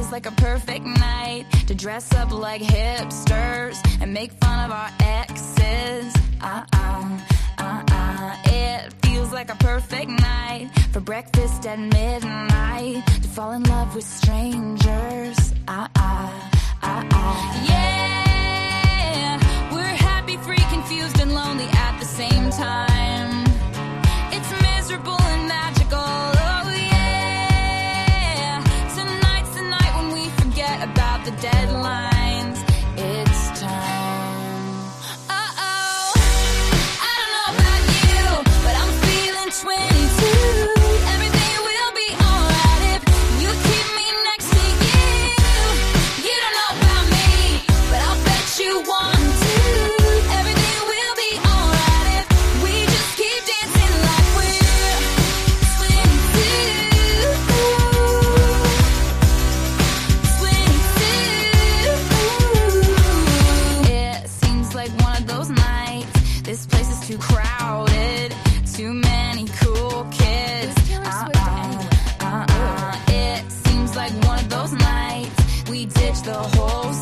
feels like a perfect night to dress up like hipsters and make fun of our exes. Uh uh, uh uh. It feels like a perfect night for breakfast at midnight to fall in love with strangers. Uh uh, about the deadlines. Too crowded. Too many cool kids. Uh-uh, uh-uh. It seems like one of those nights. We ditch the whole